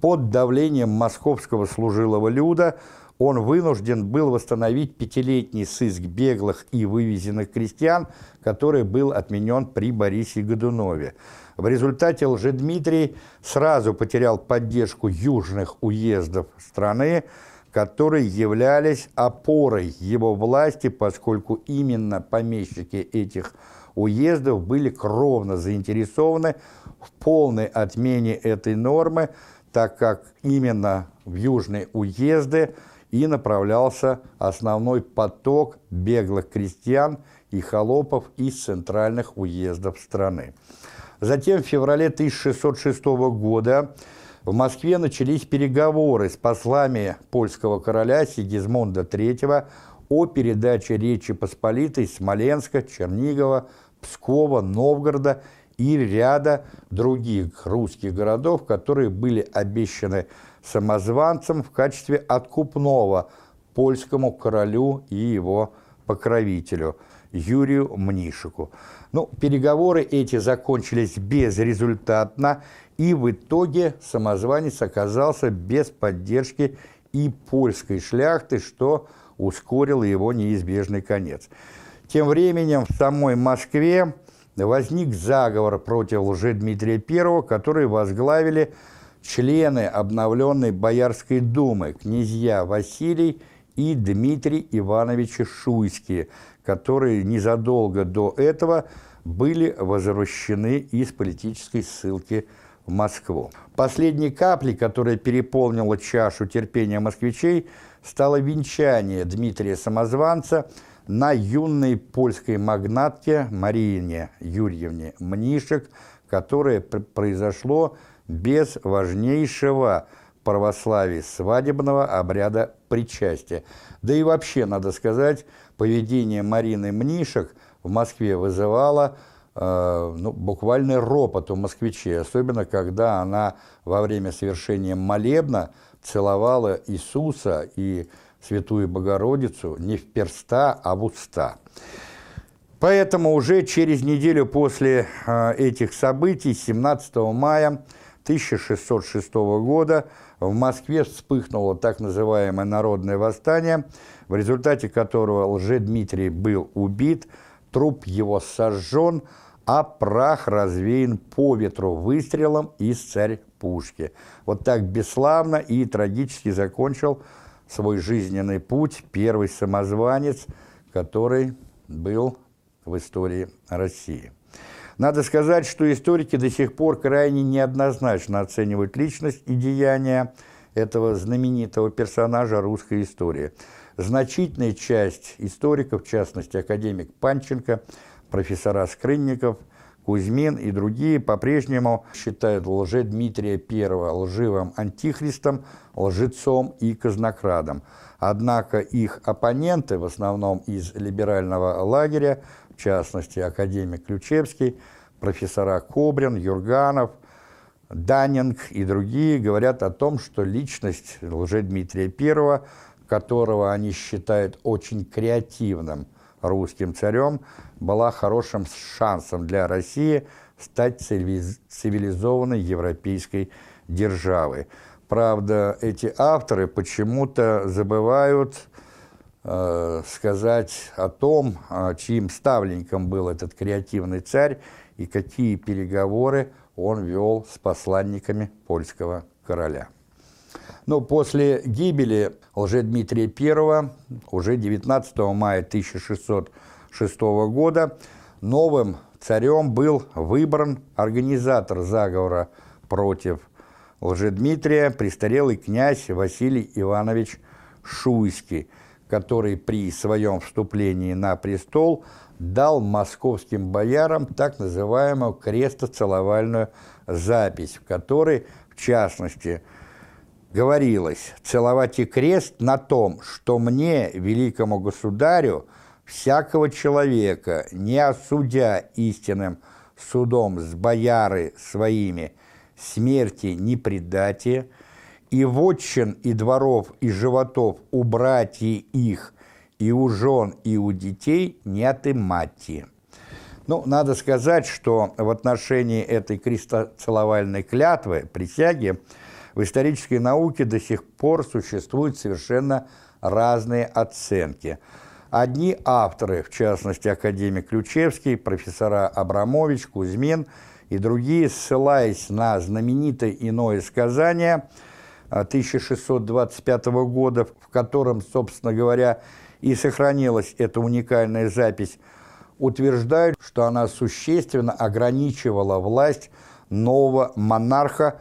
A: под давлением московского служилого люда он вынужден был восстановить пятилетний сыск беглых и вывезенных крестьян, который был отменен при Борисе Годунове. В результате Лжедмитрий сразу потерял поддержку южных уездов страны, которые являлись опорой его власти, поскольку именно помещики этих уездов были кровно заинтересованы в полной отмене этой нормы, так как именно в южные уезды и направлялся основной поток беглых крестьян и холопов из центральных уездов страны. Затем в феврале 1606 года в Москве начались переговоры с послами польского короля Сигизмунда III о передаче Речи Посполитой Смоленска, Чернигова, Пскова, Новгорода и ряда других русских городов, которые были обещаны самозванцам в качестве откупного польскому королю и его покровителю Юрию Мнишику. Ну, переговоры эти закончились безрезультатно, и в итоге самозванец оказался без поддержки и польской шляхты, что ускорило его неизбежный конец. Тем временем в самой Москве возник заговор против Лжедмитрия I, который возглавили члены обновленной Боярской думы, князья Василий и Дмитрий Ивановичи Шуйские, которые незадолго до этого были возвращены из политической ссылки в Москву. Последней каплей, которая переполнила чашу терпения москвичей, стало венчание Дмитрия Самозванца на юной польской магнатке Марине Юрьевне Мнишек, которое произошло без важнейшего православия свадебного обряда причастия. Да и вообще, надо сказать, поведение Марины Мнишек в Москве вызывало э, ну, буквальный ропот у москвичей, особенно когда она во время совершения молебна целовала Иисуса и Святую Богородицу не в перста, а в уста. Поэтому уже через неделю после э, этих событий, 17 мая 1606 года, в Москве вспыхнуло так называемое народное восстание, в результате которого Лжедмитрий был убит, труп его сожжен, а прах развеян по ветру выстрелом из царь-пушки. Вот так бесславно и трагически закончил свой жизненный путь первый самозванец, который был в истории России. Надо сказать, что историки до сих пор крайне неоднозначно оценивают личность и деяния этого знаменитого персонажа русской истории. Значительная часть историков, в частности академик Панченко, профессора Скрынников, Кузьмин и другие по-прежнему считают лже Дмитрия I лживым антихристом, лжецом и казнокрадом. Однако их оппоненты, в основном из либерального лагеря, в частности, академик Ключевский, профессора Кобрин, Юрганов, Даннинг и другие говорят о том, что личность Лжедмитрия I, которого они считают очень креативным русским царем, была хорошим шансом для России стать цивилизованной европейской державой. Правда, эти авторы почему-то забывают Э, сказать о том, чьим ставленником был этот креативный царь и какие переговоры он вел с посланниками польского короля. Но после гибели Лжедмитрия I уже 19 мая 1606 года новым царем был выбран организатор заговора против Лжедмитрия, престарелый князь Василий Иванович Шуйский – который при своем вступлении на престол дал московским боярам так называемую крестоцеловальную запись, в которой, в частности, говорилось «целовать и крест на том, что мне, великому государю, всякого человека, не осудя истинным судом с бояры своими, смерти не предатие, и вотчин, и дворов, и животов у братьев их, и у жен, и у детей не отымати». Ну, надо сказать, что в отношении этой крестоцеловальной клятвы, присяги, в исторической науке до сих пор существуют совершенно разные оценки. Одни авторы, в частности, академик Ключевский, профессора Абрамович, Кузьмин и другие, ссылаясь на знаменитое иное сказание – 1625 года, в котором, собственно говоря, и сохранилась эта уникальная запись, утверждают, что она существенно ограничивала власть нового монарха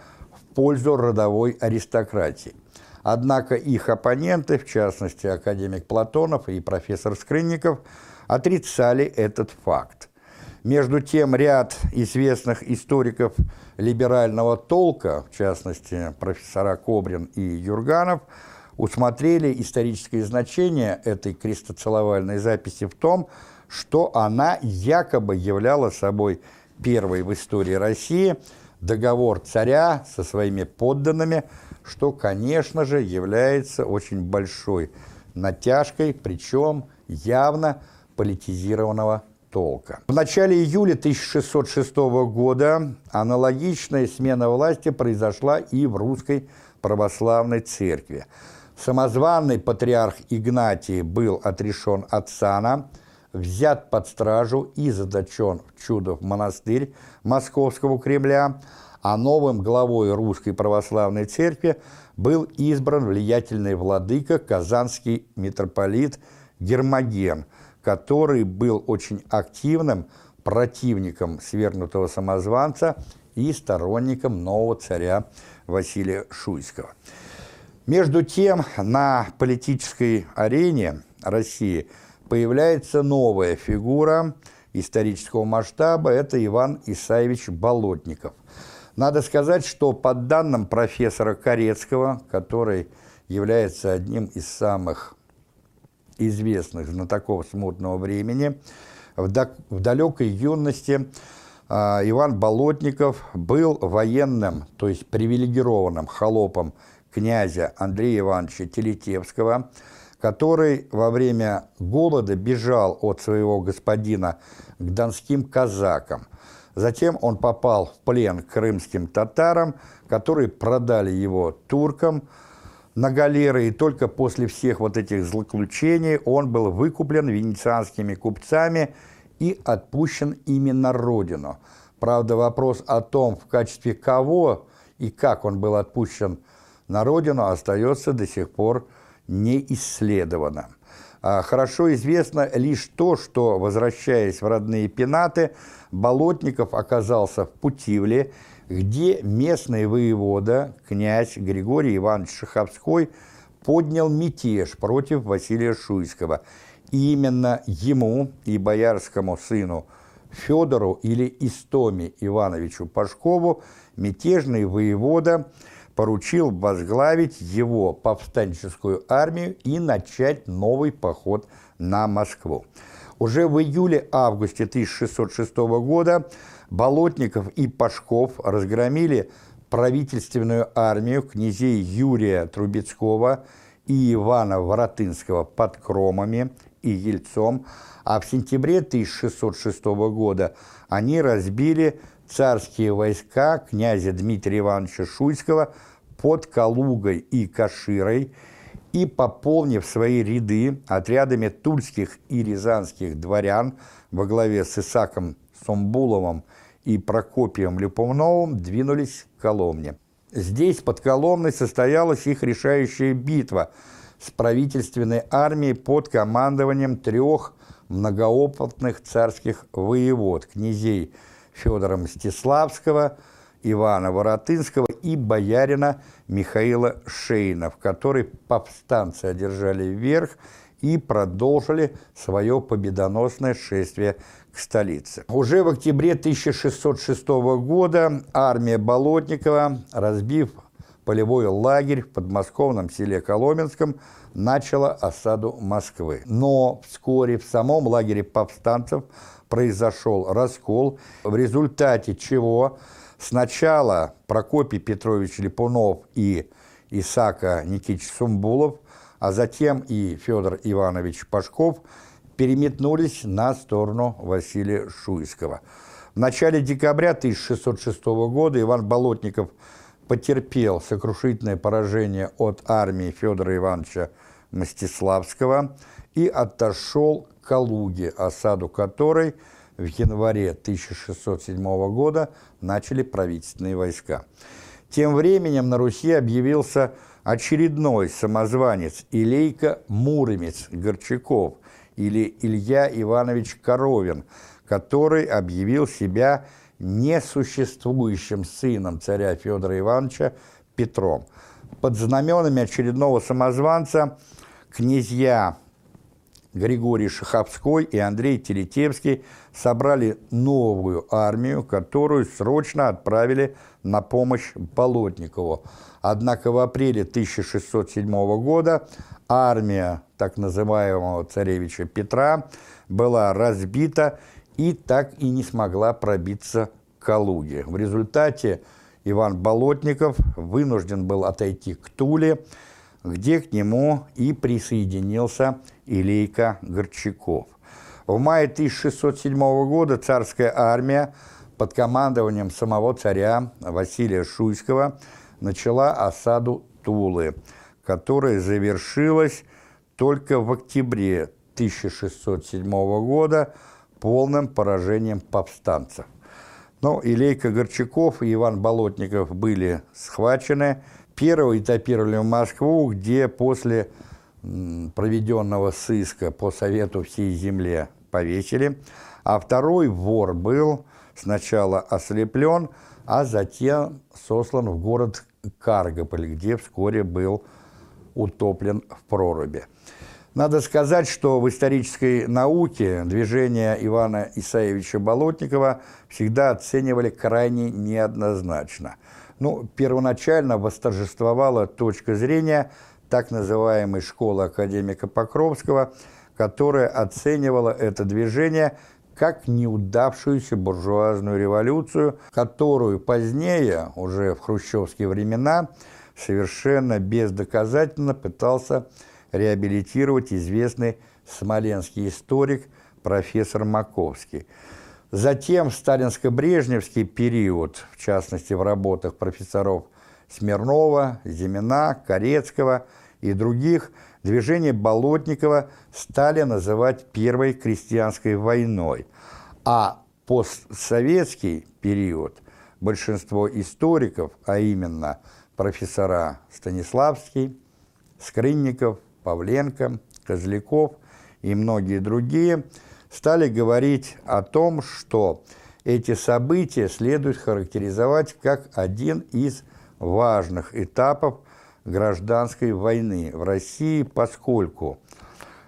A: пользу родовой аристократии. Однако их оппоненты, в частности академик Платонов и профессор Скрынников, отрицали этот факт. Между тем, ряд известных историков либерального толка, в частности, профессора Кобрин и Юрганов, усмотрели историческое значение этой крестоцеловальной записи в том, что она якобы являла собой первой в истории России договор царя со своими подданными, что, конечно же, является очень большой натяжкой, причем явно политизированного толка. В начале июля 1606 года аналогичная смена власти произошла и в русской православной церкви. Самозванный патриарх Игнатий был отрешен от сана взят под стражу и заточен в Чудов монастырь Московского Кремля, а новым главой Русской Православной Церкви был избран влиятельный владыка казанский митрополит Гермоген, который был очень активным противником свергнутого самозванца и сторонником нового царя Василия Шуйского. Между тем, на политической арене России появляется новая фигура исторического масштаба – это Иван Исаевич Болотников. Надо сказать, что по данным профессора Корецкого, который является одним из самых известных знатоков смутного времени, в, далекой юности а, Иван Болотников был военным, то есть привилегированным холопом князя Андрея Ивановича Телетевского, который во время голода бежал от своего господина к донским казакам. Затем он попал в плен крымским татарам, которые продали его туркам на галеры, и только после всех вот этих злоключений он был выкуплен венецианскими купцами и отпущен именно родину. Правда, вопрос о том, в качестве кого и как он был отпущен на родину, остается до сих пор не исследовано. А хорошо известно лишь то, что, возвращаясь в родные пенаты, Болотников оказался в Путивле, где местный воевода, князь Григорий Иванович Шаховской, поднял мятеж против Василия Шуйского – и именно ему и боярскому сыну Федору или Истоме Ивановичу Пашкову мятежный воевода поручил возглавить его повстанческую армию и начать новый поход на Москву. Уже в июле-августе 1606 года Болотников и Пашков разгромили правительственную армию князей Юрия Трубецкого и Ивана Воротынского под Кромами и Ельцом, а в сентябре 1606 года они разбили царские войска князя Дмитрия Ивановича Шуйского под Калугой и Каширой и, пополнив свои ряды отрядами тульских и рязанских дворян во главе с Исаком Сомбуловым и Прокопием Люповновым, двинулись к Коломне. Здесь под Коломной состоялась их решающая битва – с правительственной армией под командованием трех многоопытных царских воевод, князей Федора Мстиславского, Ивана Воротынского и боярина Михаила Шейна, в которой повстанцы одержали верх и продолжили свое победоносное шествие к столице. Уже в октябре 1606 года армия Болотникова, разбив полевой лагерь в подмосковном селе Коломенском начало осаду Москвы. Но вскоре в самом лагере повстанцев произошел раскол, в результате чего сначала Прокопий Петрович Липунов и Исака Никитич Сумбулов, а затем и Федор Иванович Пашков переметнулись на сторону Василия Шуйского. В начале декабря 1606 года Иван Болотников – потерпел сокрушительное поражение от армии Федора Ивановича Мстиславского и отошел Калуге, осаду которой в январе 1607 года начали правительственные войска. Тем временем на Руси объявился очередной самозванец Илейка Муромец Горчаков или Илья Иванович Коровин, который объявил себя несуществующим сыном царя Федора Ивановича Петром. Под знаменами очередного самозванца князья Григорий Шаховской и Андрей Телетевский собрали новую армию, которую срочно отправили на помощь Болотникову. Однако в апреле 1607 года армия так называемого царевича Петра была разбита и так и не смогла пробиться к Калуге. В результате Иван Болотников вынужден был отойти к Туле, где к нему и присоединился Илейка Горчаков. В мае 1607 года царская армия под командованием самого царя Василия Шуйского начала осаду Тулы, которая завершилась только в октябре 1607 года полным поражением повстанцев. Но Илейка Горчаков и Иван Болотников были схвачены. Первого этапировали в Москву, где после проведенного сыска по совету всей земле повесили, а второй вор был сначала ослеплен, а затем сослан в город Каргополь, где вскоре был утоплен в проруби. Надо сказать, что в исторической науке движение Ивана Исаевича Болотникова всегда оценивали крайне неоднозначно. Ну, первоначально восторжествовала точка зрения так называемой школы академика Покровского, которая оценивала это движение как неудавшуюся буржуазную революцию, которую позднее, уже в хрущевские времена, совершенно бездоказательно пытался реабилитировать известный смоленский историк профессор Маковский. Затем в сталинско-брежневский период, в частности в работах профессоров Смирнова, Зимина, Корецкого и других, движение Болотникова стали называть Первой крестьянской войной, а постсоветский период большинство историков, а именно профессора Станиславский, Скрынников, Павленко, Козляков и многие другие, стали говорить о том, что эти события следует характеризовать как один из важных этапов гражданской войны в России, поскольку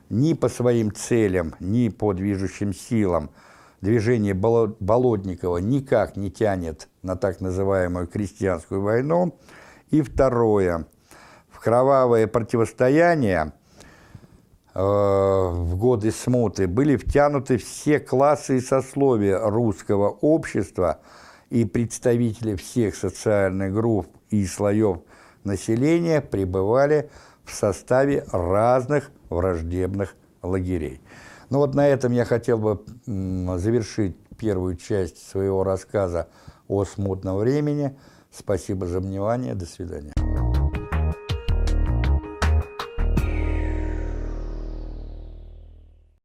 A: ни по своим целям, ни по движущим силам движение Болотникова никак не тянет на так называемую крестьянскую войну. И второе, в кровавое противостояние э, в годы смуты были втянуты все классы и сословия русского общества и представители всех социальных групп и слоев населения пребывали в составе разных враждебных лагерей. Ну вот на этом я хотел бы завершить первую часть своего рассказа о смутном времени. Спасибо за внимание. До свидания.